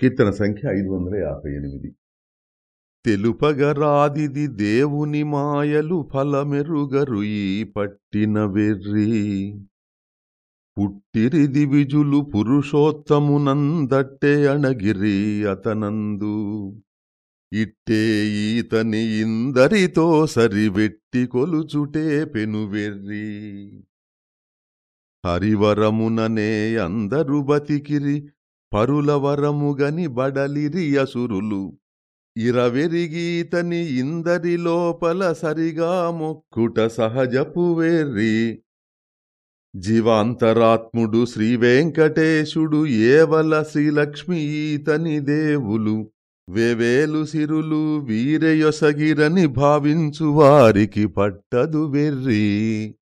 కీర్తన సంఖ్య ఐదు వందల యాభై ఎనిమిది. తెలుపగరాదిది దేవుని మాయలు ఫలమెరుగరు ఈ పట్టిన వెర్రి. పుట్టిరిది విజులు పురుషోత్తమునందట్టే అణగిరి అతనందు. ఇట్టే ఈతని ఇందరితో సరివెట్టి కొలుచుటే పెనువెర్రి. హరివరముననే అందరు బతికిరి పరులవరముగని బడలిరి అసురులు. ఇరవెరిగీతని ఇందరి లోపల సరిగా మొక్కుట సహజపు వేర్రి జీవాంతరాత్ముడు శ్రీవేంకటేశుడు ఏవల శ్రీలక్ష్మీతని దేవులు. వేవేలు సిరులు వీరయొసగిరని భావించు వారికి పట్టదు వెర్రి.